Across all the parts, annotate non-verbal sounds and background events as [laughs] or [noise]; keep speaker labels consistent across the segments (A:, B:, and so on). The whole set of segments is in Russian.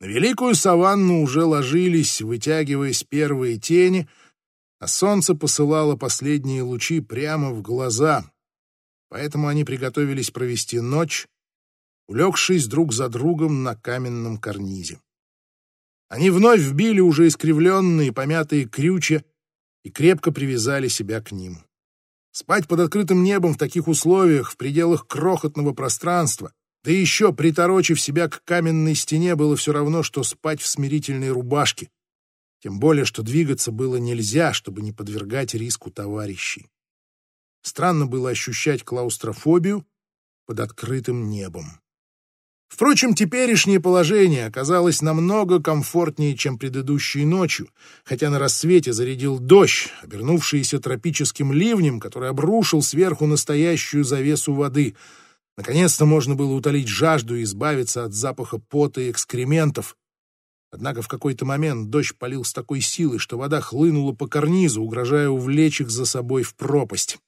A: На великую саванну уже ложились, вытягиваясь первые тени, а солнце посылало последние лучи прямо в глаза, поэтому они приготовились провести ночь, улегшись друг за другом на каменном карнизе. Они вновь вбили уже искривленные, помятые крючья и крепко привязали себя к ним. Спать под открытым небом в таких условиях, в пределах крохотного пространства, да еще приторочив себя к каменной стене, было все равно, что спать в смирительной рубашке. Тем более, что двигаться было нельзя, чтобы не подвергать риску товарищей. Странно было ощущать клаустрофобию под открытым небом. Впрочем, теперешнее положение оказалось намного комфортнее, чем предыдущей ночью, хотя на рассвете зарядил дождь, обернувшийся тропическим ливнем, который обрушил сверху настоящую завесу воды. Наконец-то можно было утолить жажду и избавиться от запаха пота и экскрементов. Однако в какой-то момент дождь полил с такой силой, что вода хлынула по карнизу, угрожая увлечь их за собой в пропасть.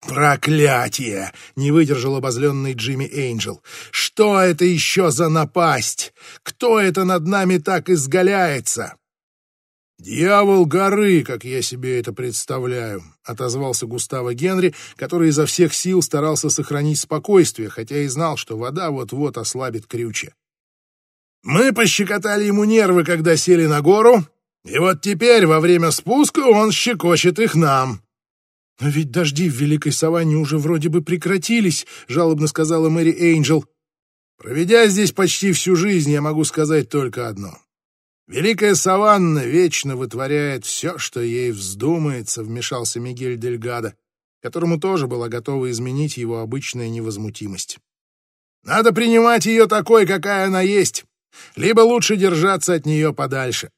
A: «Проклятие!» — не выдержал обозленный Джимми Эйнджел. «Что это еще за напасть? Кто это над нами так изгаляется?» «Дьявол горы, как я себе это представляю», — отозвался Густаво Генри, который изо всех сил старался сохранить спокойствие, хотя и знал, что вода вот-вот ослабит крючья. «Мы пощекотали ему нервы, когда сели на гору, и вот теперь, во время спуска, он щекочет их нам». «Но ведь дожди в Великой Саванне уже вроде бы прекратились», — жалобно сказала Мэри Эйнджел. «Проведя здесь почти всю жизнь, я могу сказать только одно. Великая Саванна вечно вытворяет все, что ей вздумается», — вмешался Мигель Дельгадо, которому тоже была готова изменить его обычная невозмутимость. «Надо принимать ее такой, какая она есть, либо лучше держаться от нее подальше.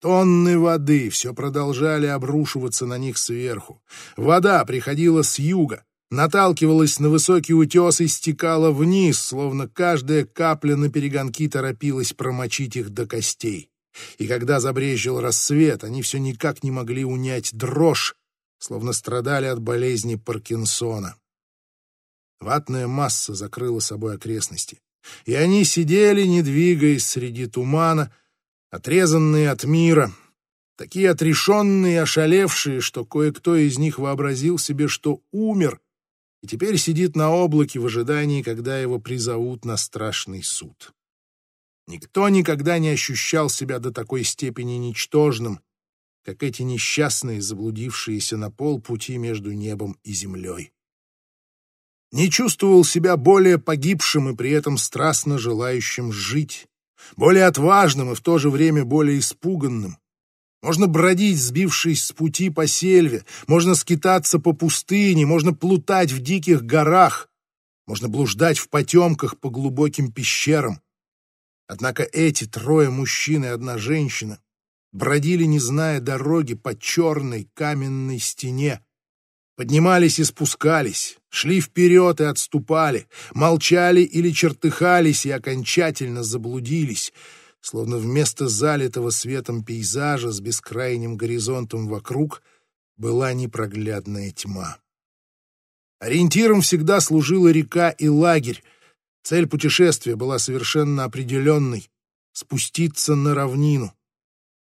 A: Тонны воды все продолжали обрушиваться на них сверху. Вода приходила с юга, наталкивалась на высокий утес и стекала вниз, словно каждая капля на перегонки торопилась промочить их до костей. И когда забрезжил рассвет, они все никак не могли унять дрожь, словно страдали от болезни Паркинсона. Ватная масса закрыла собой окрестности, и они сидели, не двигаясь среди тумана, отрезанные от мира, такие отрешенные и ошалевшие, что кое-кто из них вообразил себе, что умер, и теперь сидит на облаке в ожидании, когда его призовут на страшный суд. Никто никогда не ощущал себя до такой степени ничтожным, как эти несчастные, заблудившиеся на полпути между небом и землей. Не чувствовал себя более погибшим и при этом страстно желающим жить более отважным и в то же время более испуганным. Можно бродить, сбившись с пути по сельве, можно скитаться по пустыне, можно плутать в диких горах, можно блуждать в потемках по глубоким пещерам. Однако эти трое мужчин и одна женщина бродили, не зная дороги, по черной каменной стене, Поднимались и спускались, шли вперед и отступали, молчали или чертыхались и окончательно заблудились, словно вместо залитого светом пейзажа с бескрайним горизонтом вокруг была непроглядная тьма. Ориентиром всегда служила река и лагерь. Цель путешествия была совершенно определенной — спуститься на равнину.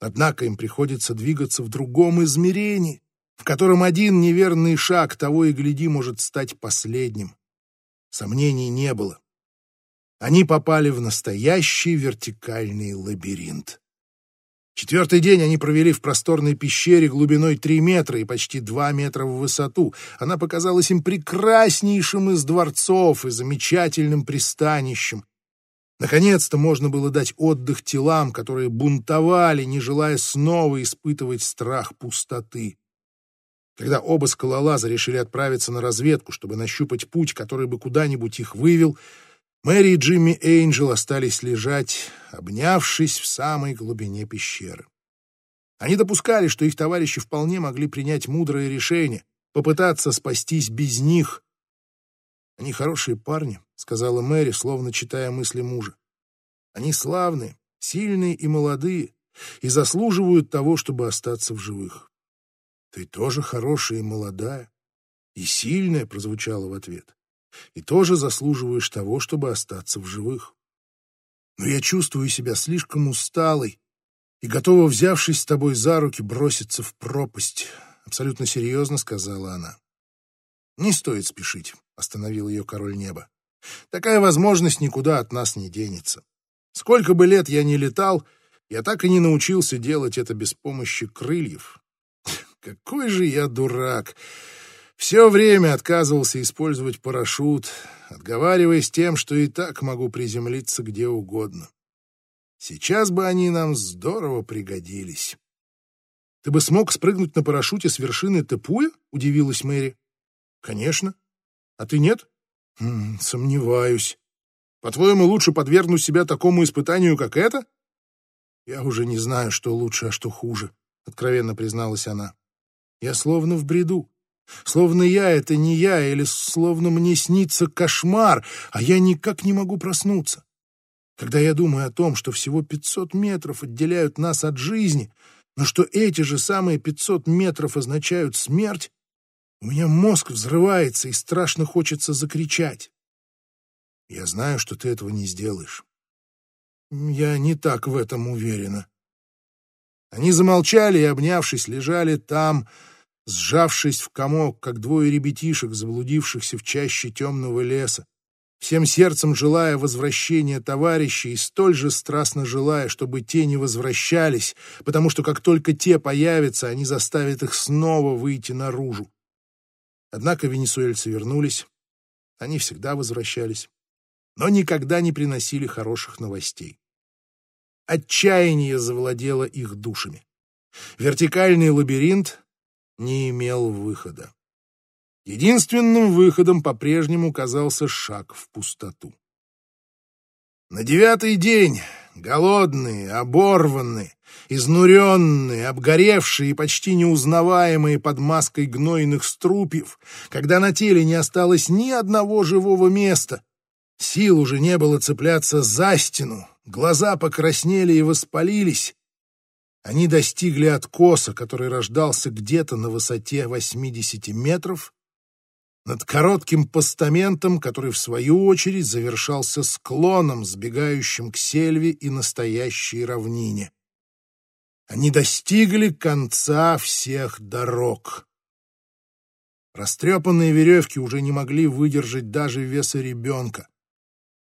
A: Однако им приходится двигаться в другом измерении, в котором один неверный шаг того и гляди может стать последним. Сомнений не было. Они попали в настоящий вертикальный лабиринт. Четвертый день они провели в просторной пещере глубиной три метра и почти два метра в высоту. Она показалась им прекраснейшим из дворцов и замечательным пристанищем. Наконец-то можно было дать отдых телам, которые бунтовали, не желая снова испытывать страх пустоты. Когда оба скалолаза решили отправиться на разведку, чтобы нащупать путь, который бы куда-нибудь их вывел, Мэри и Джимми Эйнджел остались лежать, обнявшись в самой глубине пещеры. Они допускали, что их товарищи вполне могли принять мудрое решение, попытаться спастись без них. «Они хорошие парни», — сказала Мэри, словно читая мысли мужа. «Они славные, сильные и молодые, и заслуживают того, чтобы остаться в живых». «Ты тоже хорошая и молодая, и сильная», — прозвучало в ответ, «и тоже заслуживаешь того, чтобы остаться в живых». но я чувствую себя слишком усталой и готова, взявшись с тобой за руки, броситься в пропасть», — абсолютно серьезно сказала она. «Не стоит спешить», — остановил ее король неба. «Такая возможность никуда от нас не денется. Сколько бы лет я ни летал, я так и не научился делать это без помощи крыльев. Какой же я дурак! Все время отказывался использовать парашют, отговариваясь тем, что и так могу приземлиться где угодно. Сейчас бы они нам здорово пригодились. «Ты бы смог спрыгнуть на парашюте с вершины Тепуя?» — удивилась Мэри. «Конечно. А ты нет?» М -м, «Сомневаюсь. По-твоему, лучше подвергнуть себя такому испытанию, как это?» «Я уже не знаю, что лучше, а что хуже», — откровенно призналась она. «Я словно в бреду. Словно я — это не я, или словно мне снится кошмар, а я никак не могу проснуться. Когда я думаю о том, что всего 500 метров отделяют нас от жизни, но что эти же самые 500 метров означают смерть, у меня мозг взрывается и страшно хочется закричать. Я знаю, что ты этого не сделаешь. Я не так в этом уверена. Они замолчали и, обнявшись, лежали там, сжавшись в комок, как двое ребятишек, заблудившихся в чаще темного леса, всем сердцем желая возвращения товарищей и столь же страстно желая, чтобы те не возвращались, потому что как только те появятся, они заставят их снова выйти наружу. Однако венесуэльцы вернулись, они всегда возвращались, но никогда не приносили хороших новостей. Отчаяние завладело их душами. Вертикальный лабиринт не имел выхода. Единственным выходом по-прежнему казался шаг в пустоту. На девятый день, голодные, оборванные, изнуренные, обгоревшие и почти неузнаваемые под маской гнойных струпьев, когда на теле не осталось ни одного живого места, сил уже не было цепляться за стену, глаза покраснели и воспалились, они достигли откоса, который рождался где-то на высоте 80 метров, над коротким постаментом, который в свою очередь завершался склоном, сбегающим к сельве и настоящей равнине. Они достигли конца всех дорог. Растрепанные веревки уже не могли выдержать даже веса ребенка.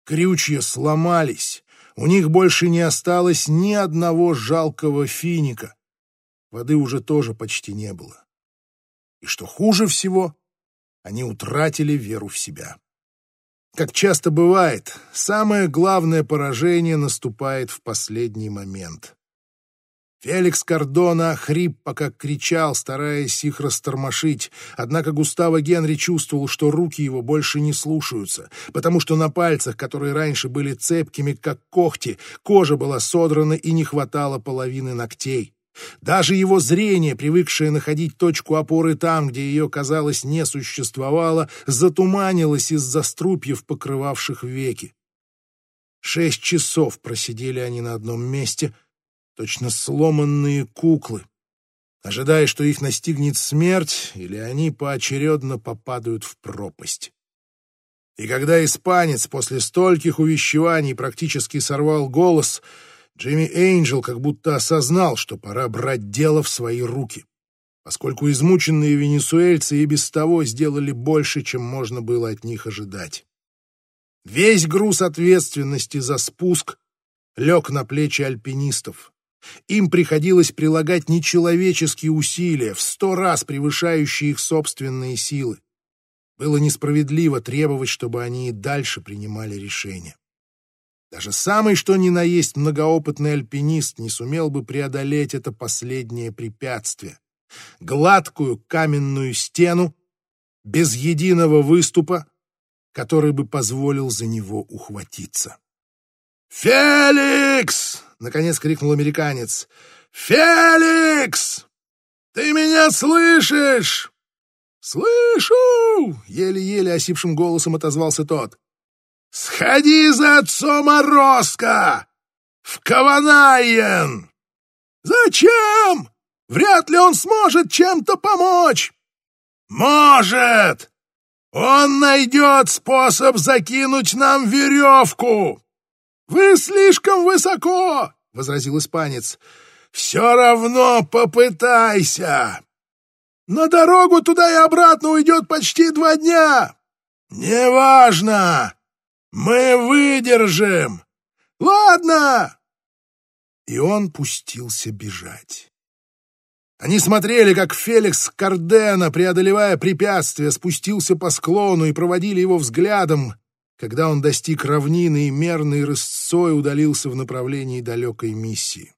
A: Крючья сломались, у них больше не осталось ни одного жалкого финика. Воды уже тоже почти не было. И что хуже всего, они утратили веру в себя. Как часто бывает, самое главное поражение наступает в последний момент. Феликс Кардона хрип пока кричал, стараясь их растормошить, однако Густаво Генри чувствовал, что руки его больше не слушаются, потому что на пальцах, которые раньше были цепкими, как когти, кожа была содрана и не хватало половины ногтей. Даже его зрение, привыкшее находить точку опоры там, где ее, казалось, не существовало, затуманилось из-за струпьев, покрывавших веки. Шесть часов просидели они на одном месте — точно сломанные куклы, ожидая, что их настигнет смерть, или они поочередно попадают в пропасть. И когда испанец после стольких увещеваний практически сорвал голос, Джимми Эйнджел как будто осознал, что пора брать дело в свои руки, поскольку измученные венесуэльцы и без того сделали больше, чем можно было от них ожидать. Весь груз ответственности за спуск лег на плечи альпинистов, им приходилось прилагать нечеловеческие усилия, в сто раз превышающие их собственные силы. Было несправедливо требовать, чтобы они и дальше принимали решения. Даже самый что ни на есть многоопытный альпинист не сумел бы преодолеть это последнее препятствие. Гладкую каменную стену, без единого выступа, который бы позволил за него ухватиться. «Феликс!» — наконец крикнул американец. «Феликс! Ты меня слышишь?» «Слышу!» — еле-еле осипшим голосом отозвался тот. «Сходи за отцом Ороско! В Каванайен!» «Зачем? Вряд ли он сможет чем-то помочь!» «Может! Он найдет способ закинуть нам веревку!» «Вы слишком высоко!» — возразил испанец. «Все равно попытайся! На дорогу туда и обратно уйдет почти два дня! Неважно! Мы выдержим! Ладно!» И он пустился бежать. Они смотрели, как Феликс Кардена, преодолевая препятствия, спустился по склону и проводили его взглядом, когда он достиг равнины и мерной рысцой удалился в направлении далекой миссии.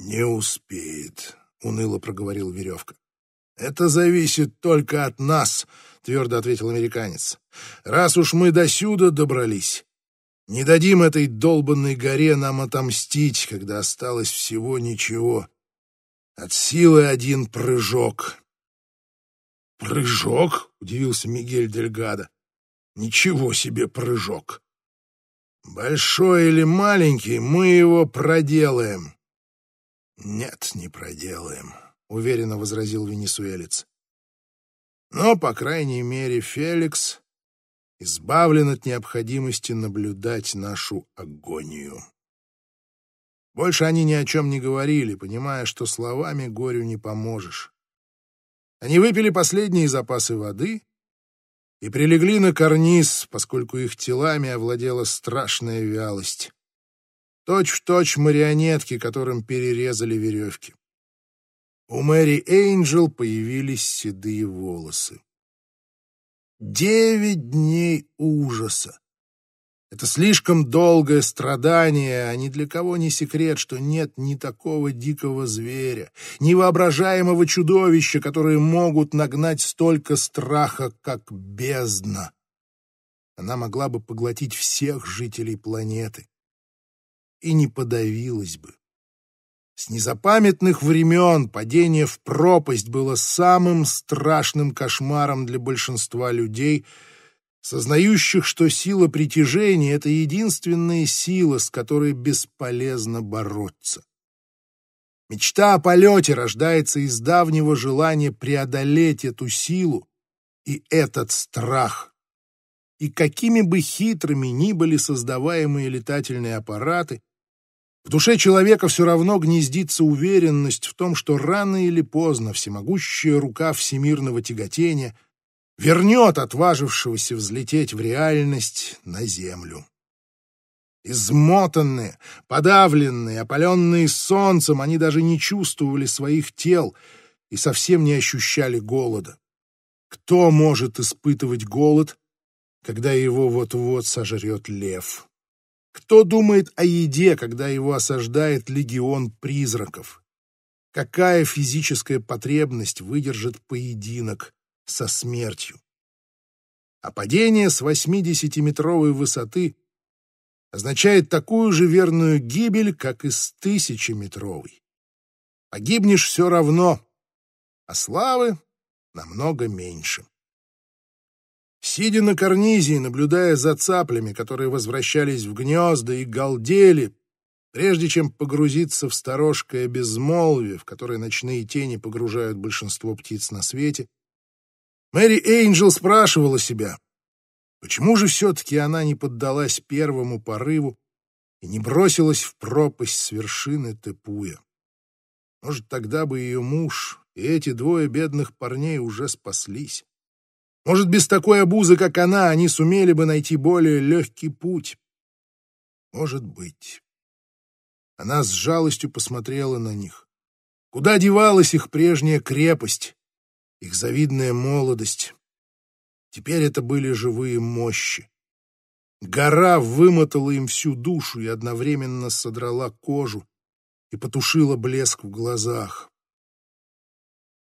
A: «Не успеет», — уныло проговорил Веревка. «Это зависит только от нас», — твердо ответил американец. «Раз уж мы досюда добрались, не дадим этой долбанной горе нам отомстить, когда осталось всего ничего». От силы один прыжок. «Прыжок?» — удивился Мигель Дельгадо. «Ничего себе прыжок! Большой или маленький, мы его проделаем». «Нет, не проделаем», — уверенно возразил венесуэлец. «Но, по крайней мере, Феликс избавлен от необходимости наблюдать нашу агонию». Больше они ни о чем не говорили, понимая, что словами горю не поможешь. Они выпили последние запасы воды и прилегли на карниз, поскольку их телами овладела страшная вялость. Точь в точь марионетки, которым перерезали веревки. У Мэри Эйнджел появились седые волосы. Девять дней ужаса. Это слишком долгое страдание, а ни для кого не секрет, что нет ни такого дикого зверя, ни воображаемого чудовища, которые могут нагнать столько страха, как бездна. Она могла бы поглотить всех жителей планеты и не подавилась бы. С незапамятных времен падение в пропасть было самым страшным кошмаром для большинства людей — сознающих, что сила притяжения — это единственная сила, с которой бесполезно бороться. Мечта о полете рождается из давнего желания преодолеть эту силу и этот страх. И какими бы хитрыми ни были создаваемые летательные аппараты, в душе человека все равно гнездится уверенность в том, что рано или поздно всемогущая рука всемирного тяготения — вернет отважившегося взлететь в реальность на землю. Измотанные, подавленные, опаленные солнцем, они даже не чувствовали своих тел и совсем не ощущали голода. Кто может испытывать голод, когда его вот-вот сожрет лев? Кто думает о еде, когда его осаждает легион призраков? Какая физическая потребность выдержит поединок со смертью. А падение с 80-метровой высоты означает такую же верную гибель, как и с тысячеметровой. Погибнешь все равно, а славы намного меньше. Сидя на карнизе и наблюдая за цаплями, которые возвращались в гнезда и галдели, прежде чем погрузиться в сторожкое безмолвие, в которое ночные тени погружают большинство птиц на свете, Мэри Эйнджел спрашивала себя, почему же все-таки она не поддалась первому порыву и не бросилась в пропасть с вершины Тепуя. Может, тогда бы ее муж и эти двое бедных парней уже спаслись. Может, без такой обузы, как она, они сумели бы найти более легкий путь. Может быть. Она с жалостью посмотрела на них. Куда девалась их прежняя крепость? Их завидная молодость. Теперь это были живые мощи. Гора вымотала им всю душу и одновременно содрала кожу и потушила блеск в глазах.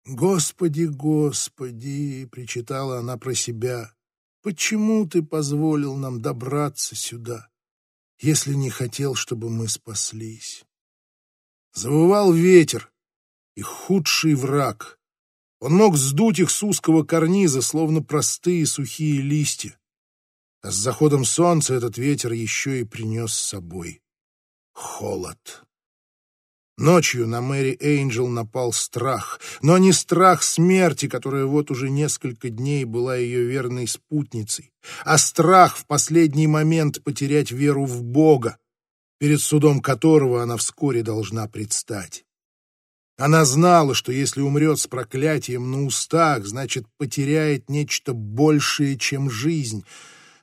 A: «Господи, Господи!» — причитала она про себя. «Почему ты позволил нам добраться сюда, если не хотел, чтобы мы спаслись?» Завывал ветер, и худший враг — он мог сдуть их с узкого карниза, словно простые сухие листья. А с заходом солнца этот ветер еще и принес с собой холод. Ночью на Мэри Эйнджел напал страх, но не страх смерти, которая вот уже несколько дней была ее верной спутницей, а страх в последний момент потерять веру в Бога, перед судом которого она вскоре должна предстать. Она знала, что если умрет с проклятием на устах, значит, потеряет нечто большее, чем жизнь —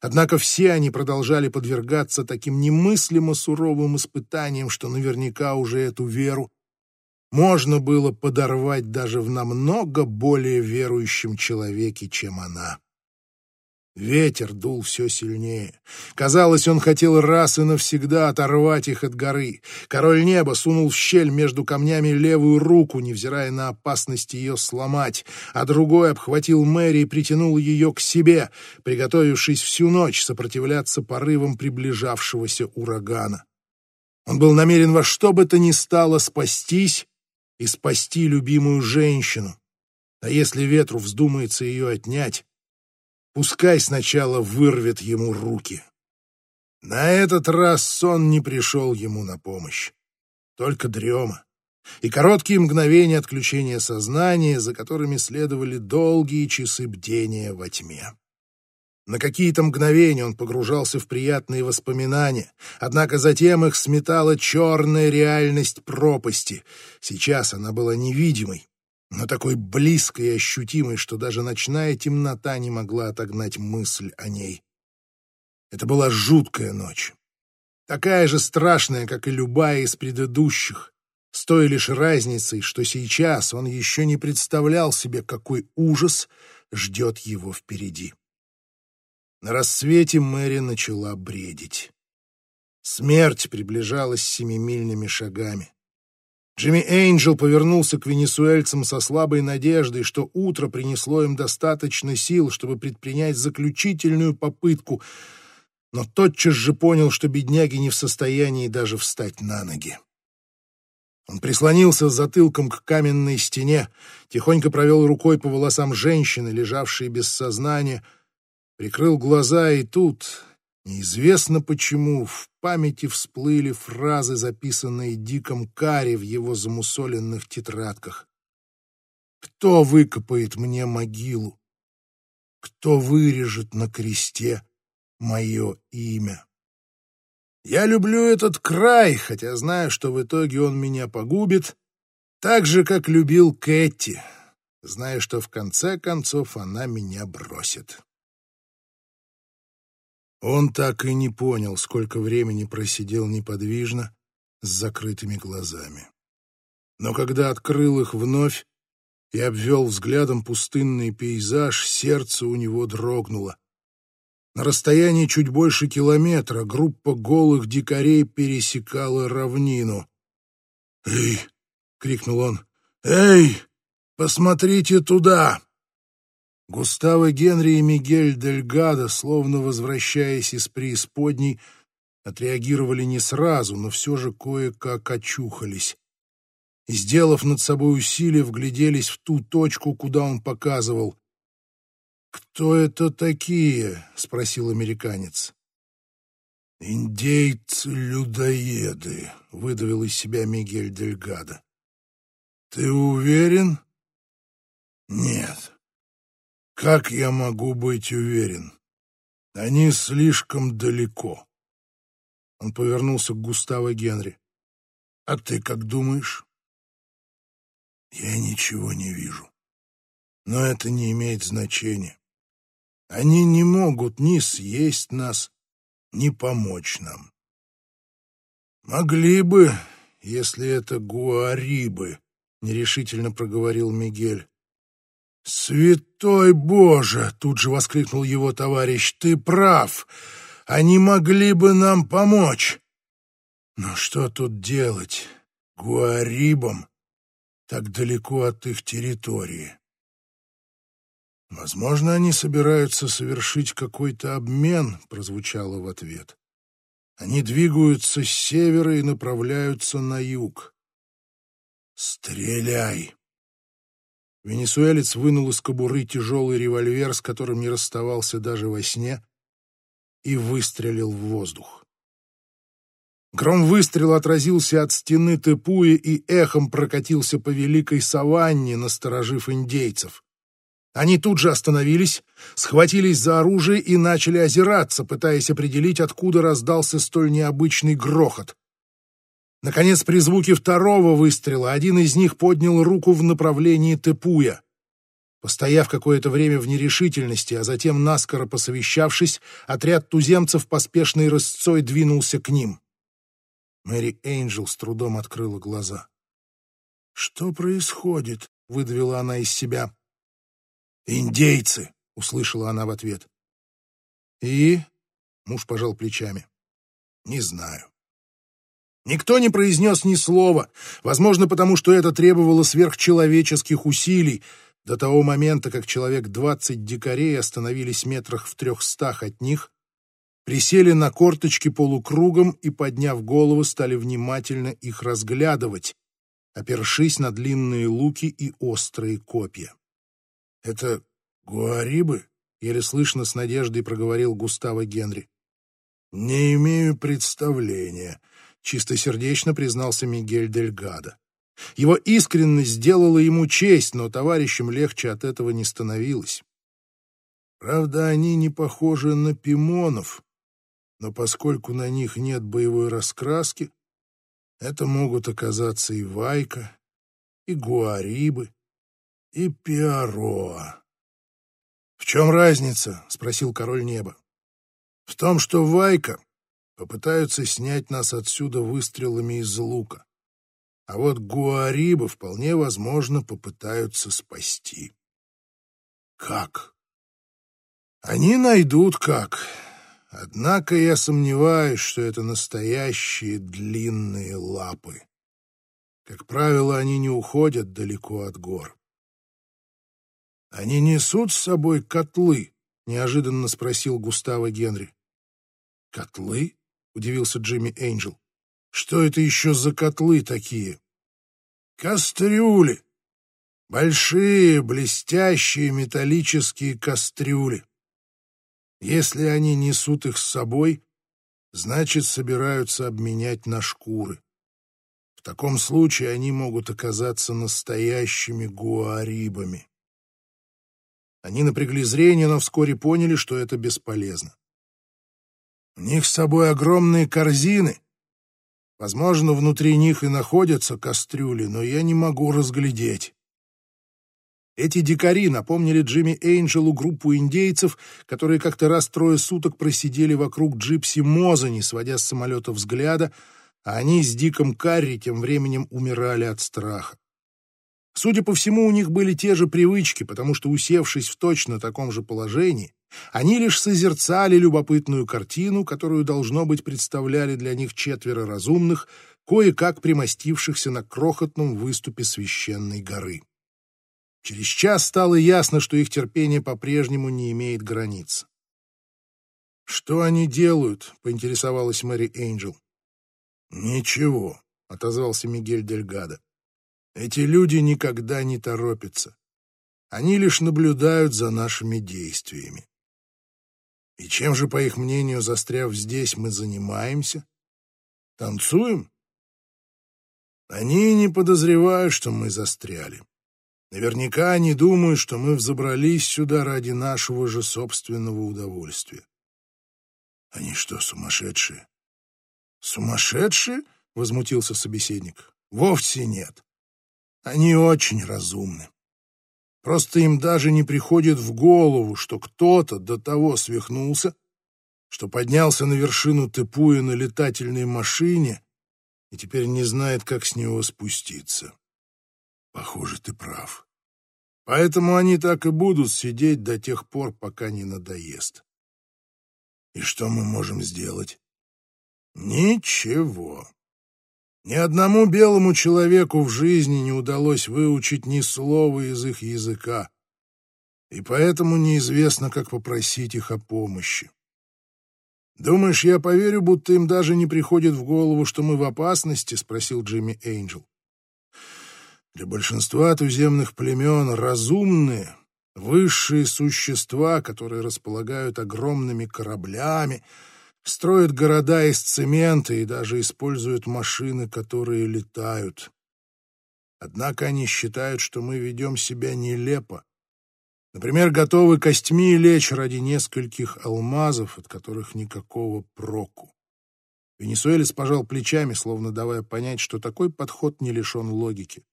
A: Однако все они продолжали подвергаться таким немыслимо суровым испытаниям, что наверняка уже эту веру можно было подорвать даже в намного более верующем человеке, чем она. Ветер дул все сильнее. Казалось, он хотел раз и навсегда оторвать их от горы. Король неба сунул в щель между камнями левую руку, невзирая на опасность ее сломать, а другой обхватил Мэри и притянул ее к себе, приготовившись всю ночь сопротивляться порывам приближавшегося урагана. Он был намерен во что бы то ни стало спастись и спасти любимую женщину. А если ветру вздумается ее отнять, Пускай сначала вырвет ему руки. На этот раз сон не пришел ему на помощь. Только дрема. И короткие мгновения отключения сознания, за которыми следовали долгие часы бдения во тьме. На какие-то мгновения он погружался в приятные воспоминания, однако затем их сметала черная реальность пропасти. Сейчас она была невидимой, но такой близкой и ощутимой, что даже ночная темнота не могла отогнать мысль о ней. Это была жуткая ночь. Такая же страшная, как и любая из предыдущих, с той лишь разницей, что сейчас он еще не представлял себе, какой ужас ждет его впереди. На рассвете Мэри начала бредить. Смерть приближалась семимильными шагами. Джимми Эйнджел повернулся к венесуэльцам со слабой надеждой, что утро принесло им достаточно сил, чтобы предпринять заключительную попытку, но тотчас же понял, что бедняги не в состоянии даже встать на ноги. Он прислонился затылком к каменной стене, тихонько провел рукой по волосам женщины, лежавшей без сознания, прикрыл глаза, и тут, Неизвестно почему в памяти всплыли фразы, записанные Диком Карри в его замусоленных тетрадках. «Кто выкопает мне могилу? Кто вырежет на кресте мое имя?» Я люблю этот край, хотя знаю, что в итоге он меня погубит, так же, как любил Кэти, зная, что в конце концов она меня бросит. Он так и не понял, сколько времени просидел неподвижно с закрытыми глазами. Но когда открыл их вновь и обвел взглядом пустынный пейзаж, сердце у него дрогнуло. На расстоянии чуть больше километра группа голых дикарей пересекала равнину. «Эй!» — крикнул он. «Эй! Посмотрите туда!» Густаво Генри и Мигель Дельгадо, словно возвращаясь из преисподней, отреагировали не сразу, но все же кое-как очухались. И, сделав над собой усилие, вгляделись в ту точку, куда он показывал. «Кто это такие?» — спросил американец. «Индейцы-людоеды», — выдавил из себя Мигель Дельгадо. «Ты уверен?» «Нет». Как я могу быть уверен? Они слишком далеко. Он повернулся к Густаво Генри. А ты как думаешь? Я ничего не вижу. Но это не имеет значения. Они не могут ни съесть нас, ни помочь нам. Могли бы, если это гуарибы, нерешительно проговорил Мигель. «Святой Боже!» — тут же воскликнул его товарищ. «Ты прав! Они могли бы нам помочь!» «Но что тут делать? Гуарибам так далеко от их территории?» «Возможно, они собираются совершить какой-то обмен», — прозвучало в ответ. «Они двигаются с севера и направляются на юг». «Стреляй!» Венесуэлец вынул из кобуры тяжелый револьвер, с которым не расставался даже во сне, и выстрелил в воздух. Гром выстрела отразился от стены Тепуи и эхом прокатился по великой саванне, насторожив индейцев. Они тут же остановились, схватились за оружие и начали озираться, пытаясь определить, откуда раздался столь необычный грохот. Наконец, при звуке второго выстрела один из них поднял руку в направлении Тепуя. Постояв какое-то время в нерешительности, а затем наскоро посовещавшись, отряд туземцев поспешной рысцой двинулся к ним. Мэри Эйнджел с трудом открыла глаза. «Что происходит?» — выдавила она из себя. «Индейцы!» — услышала она в ответ. «И?» — муж пожал плечами. «Не знаю». Никто не произнес ни слова, возможно, потому что это требовало сверхчеловеческих усилий, до того момента, как человек двадцать дикарей остановились метрах в трехстах от них, присели на корточки полукругом и, подняв головы, стали внимательно их разглядывать, опершись на длинные луки и острые копья. «Это гуарибы?» — еле слышно с надеждой проговорил Густаво Генри. «Не имею представления», — чистосердечно признался Мигель Дельгадо. Его искренность сделала ему честь, но товарищам легче от этого не становилось. Правда, они не похожи на пимонов, но поскольку на них нет боевой раскраски, это могут оказаться и Вайка, и Гуарибы, и Пиароа. «В чем разница?» — спросил король неба. «В том, что Вайка попытаются снять нас отсюда выстрелами из лука, а вот Гуариба вполне возможно попытаются спасти». «Как?» «Они найдут как. Однако я сомневаюсь, что это настоящие длинные лапы. Как правило, они не уходят далеко от гор. «Они несут с собой котлы?» — неожиданно спросил Густаво Генри. «Котлы?» — удивился Джимми Эйнджел. «Что это еще за котлы такие?» «Кастрюли. Большие, блестящие металлические кастрюли. Если они несут их с собой, значит, собираются обменять на шкуры. В таком случае они могут оказаться настоящими гуарибами. Они напрягли зрение, но вскоре поняли, что это бесполезно. У них с собой огромные корзины. Возможно, внутри них и находятся кастрюли, но я не могу разглядеть. Эти дикари напомнили Джимми Эйнджелу группу индейцев, которые как-то раз трое суток просидели вокруг джипси Моза, не сводя с самолета взгляда, а они с Диком Карри тем временем умирали от страха. Судя по всему, у них были те же привычки, потому что, усевшись в точно таком же положении, они лишь созерцали любопытную картину, которую, должно быть, представляли для них четверо разумных, кое-как примостившихся на крохотном выступе священной горы. Через час стало ясно, что их терпение по-прежнему не имеет границ. «Что они делают?» — поинтересовалась Мэри Эйнджел. «Ничего», — отозвался Мигель Дельгадо. Эти люди никогда не торопятся. Они лишь наблюдают за нашими действиями. И чем же, по их мнению, застряв здесь, мы занимаемся? Танцуем? Они не подозревают, что мы застряли. Наверняка они думают, что мы взобрались сюда ради нашего же собственного удовольствия. Они что, сумасшедшие? Сумасшедшие? — возмутился собеседник. Вовсе нет. Они очень разумны. Просто им даже не приходит в голову, что кто-то до того свихнулся, что поднялся на вершину Тепуя на летательной машине и теперь не знает, как с него спуститься. Похоже, ты прав. Поэтому они так и будут сидеть до тех пор, пока не надоест. И что мы можем сделать? Ничего. Ни одному белому человеку в жизни не удалось выучить ни слова из их языка, и поэтому неизвестно, как попросить их о помощи. «Думаешь, я поверю, будто им даже не приходит в голову, что мы в опасности?» — спросил Джимми Эйнджел. «Для большинства туземных племен разумные, высшие существа, которые располагают огромными кораблями, строят города из цемента и даже используют машины, которые летают. Однако они считают, что мы ведем себя нелепо. Например, готовы костьми лечь ради нескольких алмазов, от которых никакого проку. Венесуэлец пожал плечами, словно давая понять, что такой подход не лишен логики.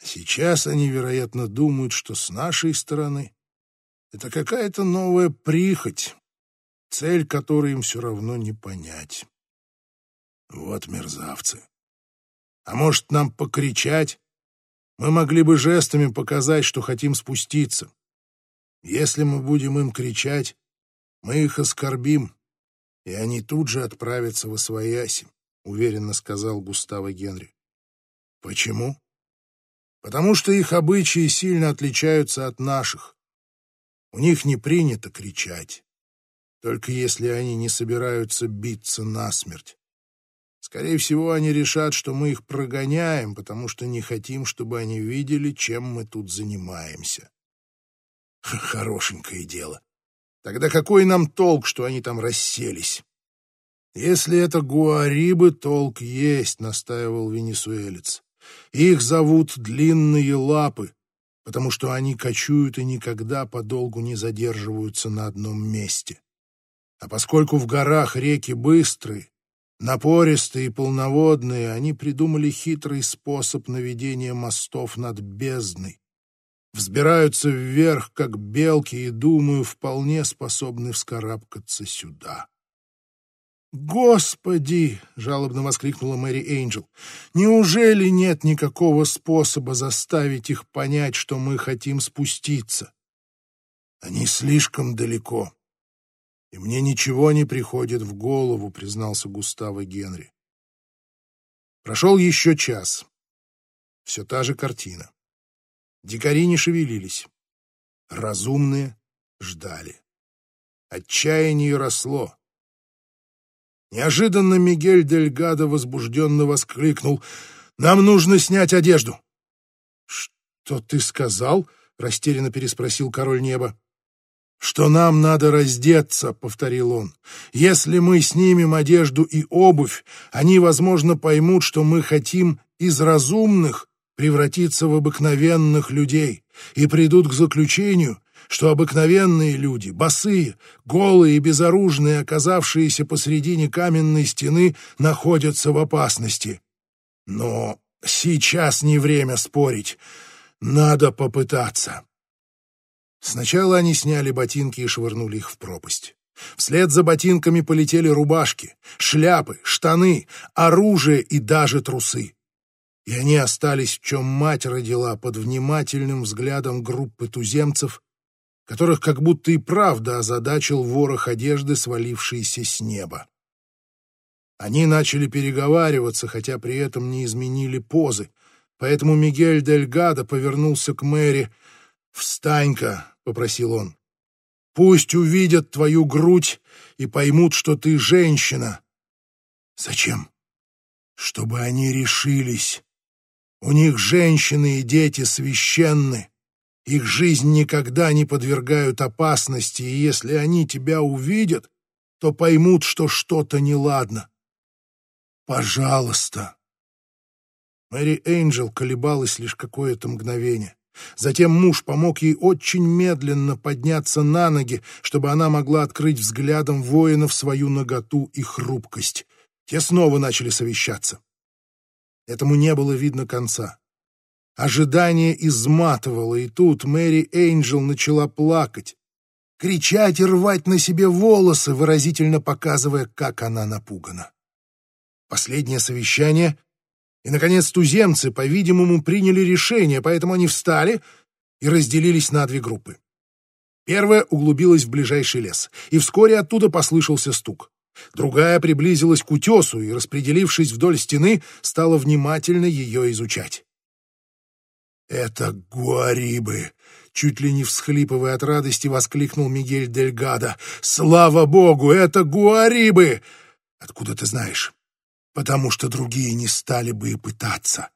A: Сейчас они, вероятно, думают, что с нашей стороны это какая-то новая прихоть, цель которой им все равно не понять. Вот мерзавцы. А может, нам покричать? Мы могли бы жестами показать, что хотим спуститься. Если мы будем им кричать, мы их оскорбим, и они тут же отправятся в Освояси, — уверенно сказал Густаво Генри. Почему? Потому что их обычаи сильно отличаются от наших. У них не принято кричать, только если они не собираются биться насмерть. Скорее всего, они решат, что мы их прогоняем, потому что не хотим, чтобы они видели, чем мы тут занимаемся. [laughs] Хорошенькое дело. Тогда какой нам толк, что они там расселись? Если это гуарибы, толк есть, настаивал венесуэлец. Их зовут длинные лапы, потому что они кочуют и никогда подолгу не задерживаются на одном месте. А поскольку в горах реки быстрые, напористые и полноводные, они придумали хитрый способ наведения мостов над бездной. Взбираются вверх, как белки, и, думаю, вполне способны вскарабкаться сюда. «Господи!» — жалобно воскликнула Мэри Эйнджел. «Неужели нет никакого способа заставить их понять, что мы хотим спуститься?» «Они слишком далеко, и мне ничего не приходит в голову», — признался Густаво Генри. Прошел еще час. Все та же картина. Дикари не шевелились. Разумные ждали. Отчаяние росло. Неожиданно Мигель Дельгадо возбужденно воскликнул. «Нам нужно снять одежду!» «Что ты сказал?» — растерянно переспросил король неба. «Что нам надо раздеться», — повторил он. «Если мы снимем одежду и обувь, они, возможно, поймут, что мы хотим из разумных превратиться в обыкновенных людей и придут к заключению, что обыкновенные люди, босые, голые и безоружные, оказавшиеся посредине каменной стены, находятся в опасности. Но сейчас не время спорить. Надо попытаться. Сначала они сняли ботинки и швырнули их в пропасть. Вслед за ботинками полетели рубашки, шляпы, штаны, оружие и даже трусы. И они остались, в чем мать родила, под внимательным взглядом группы туземцев, которых как будто и правда озадачил ворох одежды, свалившийся с неба. Они начали переговариваться, хотя при этом не изменили позы, поэтому Мигель Дель Гадо повернулся к Мэри. «Встань-ка», — попросил он, — «пусть увидят твою грудь и поймут, что ты женщина». «Зачем?» «Чтобы они решились. У них женщины и дети священны». Их жизнь никогда не подвергают опасности, и если они тебя увидят, то поймут, что что-то неладно. Пожалуйста. Мэри Эйнджел колебалась лишь какое-то мгновение. Затем муж помог ей очень медленно подняться на ноги, чтобы она могла открыть взглядом воинов свою наготу и хрупкость. Те снова начали совещаться. Этому не было видно конца. Ожидание изматывало, и тут Мэри Эйнджел начала плакать, кричать и рвать на себе волосы, выразительно показывая, как она напугана. Последнее совещание, и, наконец, туземцы, по-видимому, приняли решение, поэтому они встали и разделились на две группы. Первая углубилась в ближайший лес, и вскоре оттуда послышался стук. Другая приблизилась к утесу и, распределившись вдоль стены, стала внимательно ее изучать. «Это гуарибы!» — чуть ли не всхлипывая от радости, воскликнул Мигель Дельгадо. «Слава богу, это гуарибы!» «Откуда ты знаешь?» «Потому что другие не стали бы и пытаться».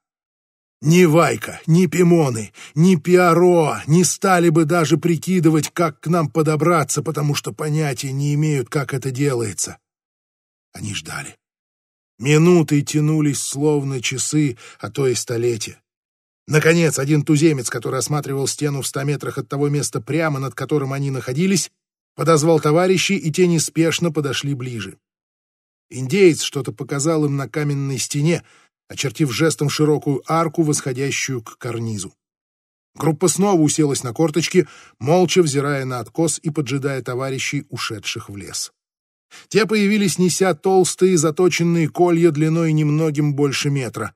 A: Ни Вайка, ни Пимоны, ни Пиаро не стали бы даже прикидывать, как к нам подобраться, потому что понятия не имеют, как это делается. Они ждали. Минуты тянулись словно часы, а то и столетия. Наконец, один туземец, который осматривал стену в ста метрах от того места прямо, над которым они находились, подозвал товарищей, и те неспешно подошли ближе. Индеец что-то показал им на каменной стене, очертив жестом широкую арку, восходящую к карнизу. Группа снова уселась на корточки, молча взирая на откос и поджидая товарищей, ушедших в лес. Те появились, неся толстые заточенные колья длиной немногим больше метра.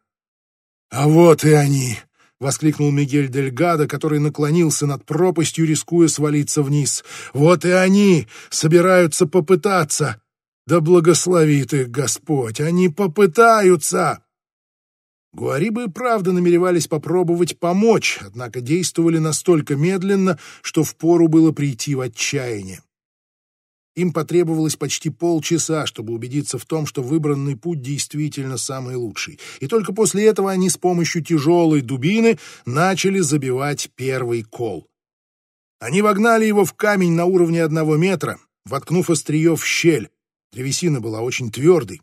A: «А вот и они!» — воскликнул Мигель Дельгадо, который наклонился над пропастью, рискуя свалиться вниз. «Вот и они! Собираются попытаться! Да благословит их Господь! Они попытаются!» Гуарибы правда намеревались попробовать помочь, однако действовали настолько медленно, что впору было прийти в отчаяние. Им потребовалось почти полчаса, чтобы убедиться в том, что выбранный путь действительно самый лучший. И только после этого они с помощью тяжелой дубины начали забивать первый кол. Они вогнали его в камень на уровне одного метра, воткнув острие в щель. Древесина была очень твердой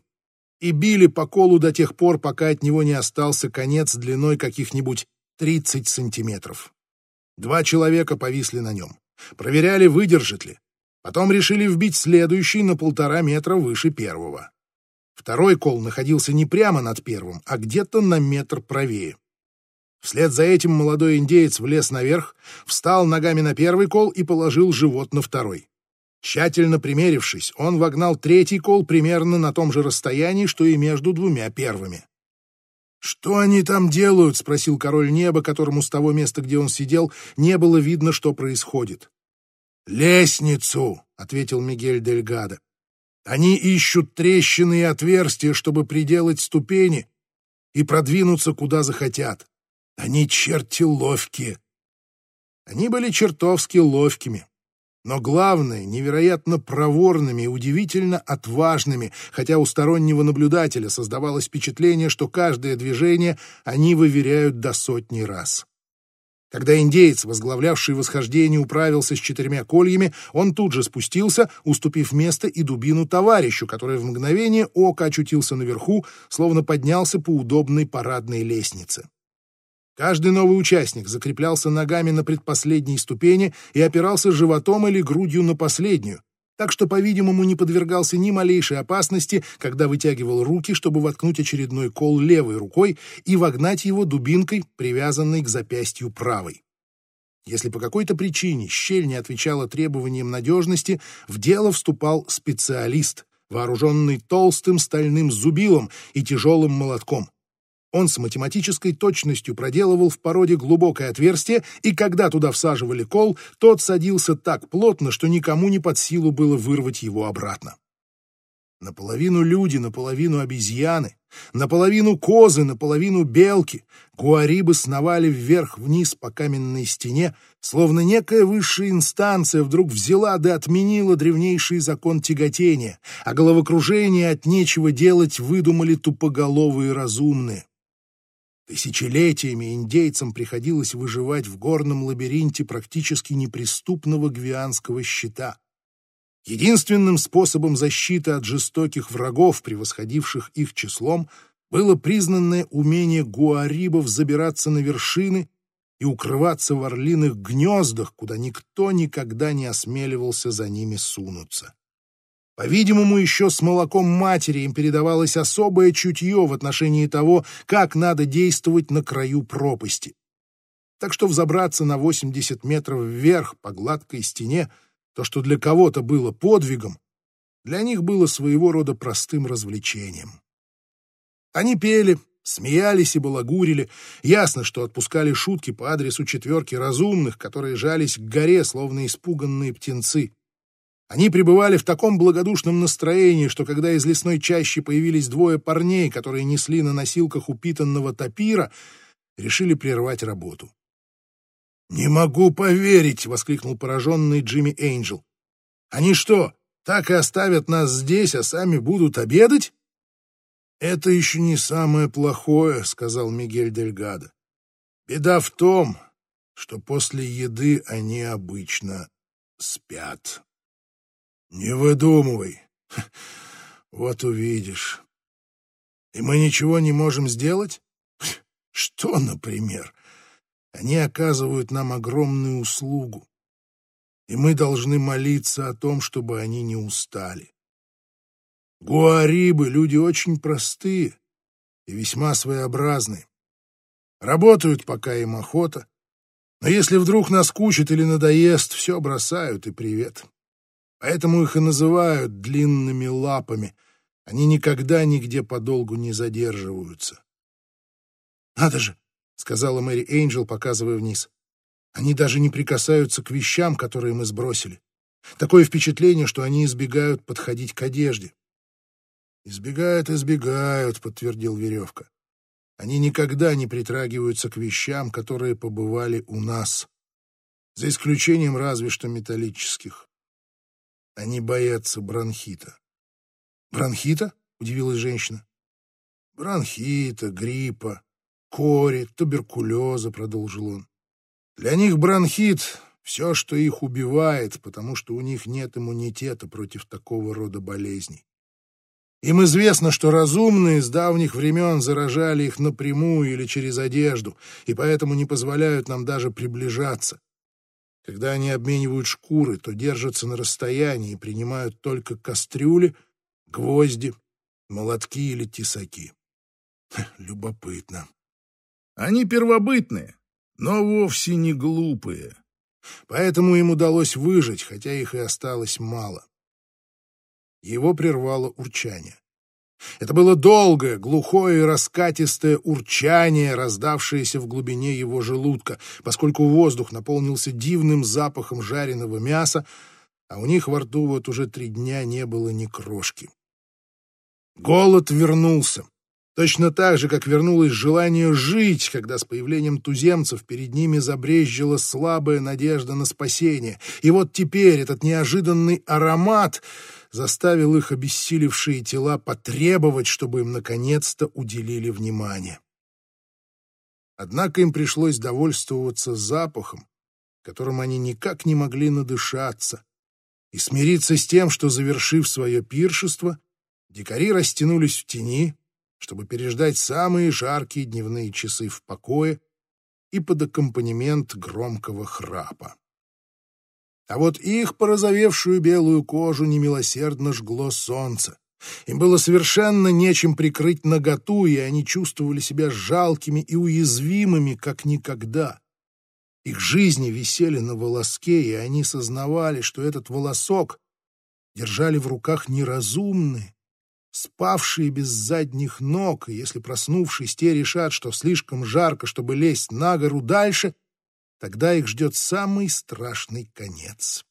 A: и били по колу до тех пор, пока от него не остался конец длиной каких-нибудь 30 сантиметров. Два человека повисли на нем. Проверяли, выдержит ли. Потом решили вбить следующий на полтора метра выше первого. Второй кол находился не прямо над первым, а где-то на метр правее. Вслед за этим молодой индеец влез наверх, встал ногами на первый кол и положил живот на второй. Тщательно примерившись, он вогнал третий кол примерно на том же расстоянии, что и между двумя первыми. «Что они там делают?» — спросил король неба, которому с того места, где он сидел, не было видно, что происходит. «Лестницу!» — ответил Мигель Дельгадо. «Они ищут трещины и отверстия, чтобы приделать ступени и продвинуться куда захотят. Они черти ловкие». Они были чертовски ловкими но главное, невероятно проворными и удивительно отважными, хотя у стороннего наблюдателя создавалось впечатление, что каждое движение они выверяют до сотни раз. Когда индеец, возглавлявший восхождение, управился с четырьмя кольями, он тут же спустился, уступив место и дубину товарищу, который в мгновение ока очутился наверху, словно поднялся по удобной парадной лестнице. Каждый новый участник закреплялся ногами на предпоследней ступени и опирался животом или грудью на последнюю, так что, по-видимому, не подвергался ни малейшей опасности, когда вытягивал руки, чтобы воткнуть очередной кол левой рукой и вогнать его дубинкой, привязанной к запястью правой. Если по какой-то причине щель не отвечала требованиям надежности, в дело вступал специалист, вооруженный толстым стальным зубилом и тяжелым молотком. Он с математической точностью проделывал в породе глубокое отверстие, и когда туда всаживали кол, тот садился так плотно, что никому не под силу было вырвать его обратно. Наполовину люди, наполовину обезьяны, наполовину козы, наполовину белки, гуарибы сновали вверх-вниз по каменной стене, словно некая высшая инстанция вдруг взяла да отменила древнейший закон тяготения, а головокружение от нечего делать выдумали тупоголовые разумные. Тысячелетиями индейцам приходилось выживать в горном лабиринте практически неприступного гвианского щита. Единственным способом защиты от жестоких врагов, превосходивших их числом, было признанное умение гуарибов забираться на вершины и укрываться в орлиных гнездах, куда никто никогда не осмеливался за ними сунуться. По-видимому, еще с молоком матери им передавалось особое чутье в отношении того, как надо действовать на краю пропасти. Так что взобраться на 80 метров вверх по гладкой стене, то, что для кого-то было подвигом, для них было своего рода простым развлечением. Они пели, смеялись и балагурили. Ясно, что отпускали шутки по адресу четверки разумных, которые жались к горе, словно испуганные птенцы. Они пребывали в таком благодушном настроении, что когда из лесной чащи появились двое парней, которые несли на носилках упитанного тапира, решили прервать работу. «Не могу поверить!» — воскликнул пораженный Джимми Эйнджел. «Они что, так и оставят нас здесь, а сами будут обедать?» «Это еще не самое плохое», — сказал Мигель Дельгадо. «Беда в том, что после еды они обычно спят». «Не выдумывай. [laughs] Вот увидишь. И мы ничего не можем сделать? [laughs] Что, например? Они оказывают нам огромную услугу, и мы должны молиться о том, чтобы они не устали. Гуарибы — люди очень простые и весьма своеобразные. Работают, пока им охота, но если вдруг наскучит или надоест, все бросают и привет. Поэтому их и называют длинными лапами. Они никогда нигде подолгу не задерживаются. «Надо же!» — сказала Мэри Эйнджел, показывая вниз. «Они даже не прикасаются к вещам, которые мы сбросили. Такое впечатление, что они избегают подходить к одежде». «Избегают, избегают», — подтвердил Веревка. «Они никогда не притрагиваются к вещам, которые побывали у нас, за исключением разве что металлических. Они боятся бронхита». «Бронхита?» — удивилась женщина. «Бронхита, гриппа, кори, туберкулеза», — продолжил он. «Для них бронхит — все, что их убивает, потому что у них нет иммунитета против такого рода болезней. Им известно, что разумные с давних времен заражали их напрямую или через одежду, и поэтому не позволяют нам даже приближаться. Когда они обменивают шкуры, то держатся на расстоянии и принимают только кастрюли, гвозди, молотки или тесаки. Любопытно. Они первобытные, но вовсе не глупые. Поэтому им удалось выжить, хотя их и осталось мало. Его прервало урчание. Это было долгое, глухое и раскатистое урчание, раздавшееся в глубине его желудка, поскольку воздух наполнился дивным запахом жареного мяса, а у них во рту вот уже три дня не было ни крошки. Голод вернулся. Точно так же, как вернулось желание жить, когда с появлением туземцев перед ними забрезжила слабая надежда на спасение. И вот теперь этот неожиданный аромат заставил их обессилевшие тела потребовать, чтобы им наконец-то уделили внимание. Однако им пришлось довольствоваться запахом, которым они никак не могли надышаться, и смириться с тем, что, завершив свое пиршество, дикари растянулись в тени, чтобы переждать самые жаркие дневные часы в покое и под аккомпанемент громкого храпа. А вот их порозовевшую белую кожу немилосердно жгло солнце. Им было совершенно нечем прикрыть наготу, и они чувствовали себя жалкими и уязвимыми, как никогда. Их жизни висели на волоске, и они сознавали, что этот волосок держали в руках неразумные, спавшие без задних ног, и если, проснувшись, те решат, что слишком жарко, чтобы лезть на гору дальше, Тогда их ждет самый страшный конец.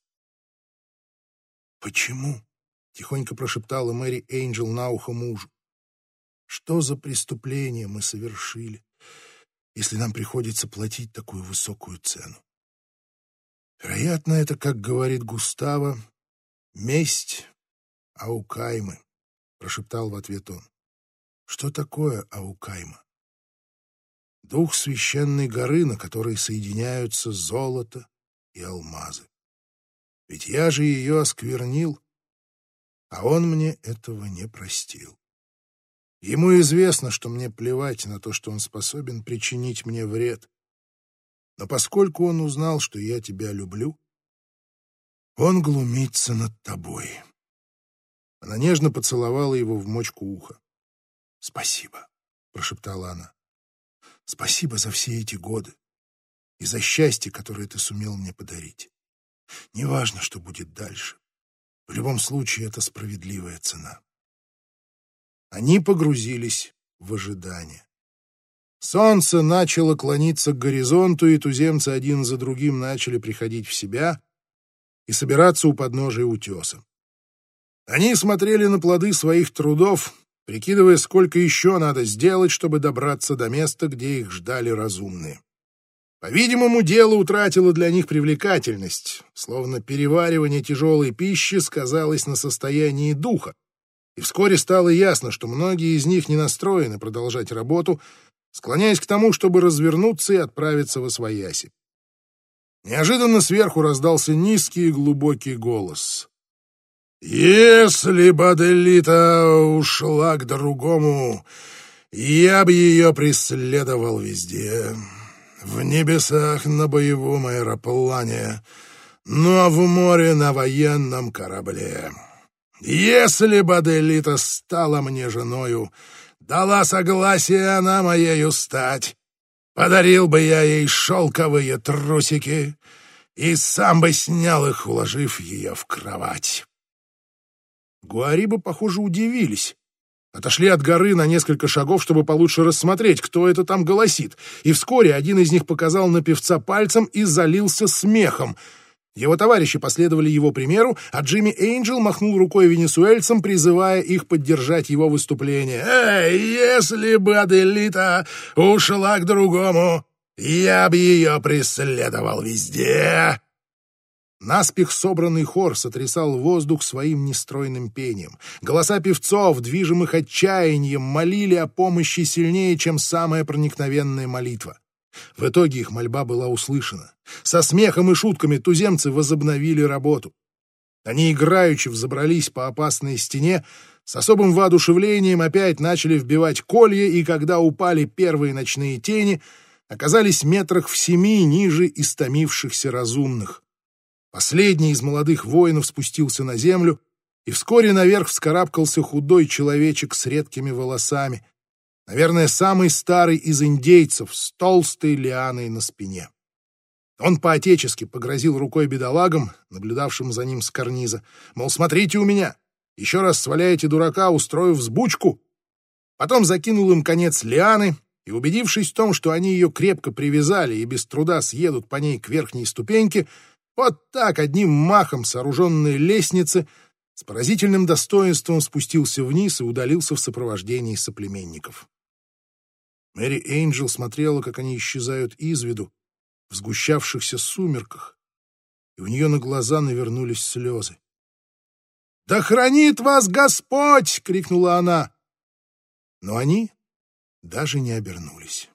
A: «Почему?» — тихонько прошептала Мэри Эйнджел на ухо мужу. «Что за преступление мы совершили, если нам приходится платить такую высокую цену?» Вероятно, это, как говорит Густаво, месть Аукаймы, прошептал в ответ он. Что такое Аукайма? дух священной горы, на которой соединяются золото и алмазы. Ведь я же ее осквернил, а он мне этого не простил. Ему известно, что мне плевать на то, что он способен причинить мне вред. Но поскольку он узнал, что я тебя люблю, он глумится над тобой. Она нежно поцеловала его в мочку уха. «Спасибо», — прошептала она. Спасибо за все эти годы и за счастье, которое ты сумел мне подарить. Неважно, что будет дальше. В любом случае, это справедливая цена. Они погрузились в ожидание. Солнце начало клониться к горизонту, и туземцы один за другим начали приходить в себя и собираться у подножия утеса. Они смотрели на плоды своих трудов прикидывая, сколько еще надо сделать, чтобы добраться до места, где их ждали разумные. По-видимому, дело утратило для них привлекательность, словно переваривание тяжелой пищи сказалось на состоянии духа, и вскоре стало ясно, что многие из них не настроены продолжать работу, склоняясь к тому, чтобы развернуться и отправиться во свояси. Неожиданно сверху раздался низкий и глубокий голос. Если бы Аделита ушла к другому, я бы ее преследовал везде. В небесах на боевом аэроплане, но в море на военном корабле. Если бы Аделита стала мне женою, дала согласие она моею стать, подарил бы я ей шелковые трусики и сам бы снял их, уложив ее в кровать. Гуарибы, похоже, удивились. Отошли от горы на несколько шагов, чтобы получше рассмотреть, кто это там голосит, и вскоре один из них показал на певца пальцем и залился смехом. Его товарищи последовали его примеру, а Джимми Эйнджел махнул рукой венесуэльцам, призывая их поддержать его выступление. «Эй, если бы Аделита ушла к другому, я бы ее преследовал везде!» Наспех собранный хор сотрясал воздух своим нестройным пением. Голоса певцов, движимых отчаянием, молили о помощи сильнее, чем самая проникновенная молитва. В итоге их мольба была услышана. Со смехом и шутками туземцы возобновили работу. Они играючи взобрались по опасной стене, с особым воодушевлением опять начали вбивать колья, и когда упали первые ночные тени, оказались метрах в семи ниже истомившихся разумных. Последний из молодых воинов спустился на землю, и вскоре наверх вскарабкался худой человечек с редкими волосами. Наверное, самый старый из индейцев с толстой лианой на спине. Он поотечески погрозил рукой бедолагам, наблюдавшим за ним с карниза. Мол, смотрите у меня, еще раз сваляете дурака, устрою взбучку. Потом закинул им конец лианы и, убедившись в том, что они ее крепко привязали и без труда съедут по ней к верхней ступеньке, вот так, одним махом сооруженной лестницы, с поразительным достоинством спустился вниз и удалился в сопровождении соплеменников. Мэри Эйнджел смотрела, как они исчезают из виду в сгущавшихся сумерках, и у нее на глаза навернулись слезы. «Да хранит вас Господь!» — крикнула она. Но они даже не обернулись.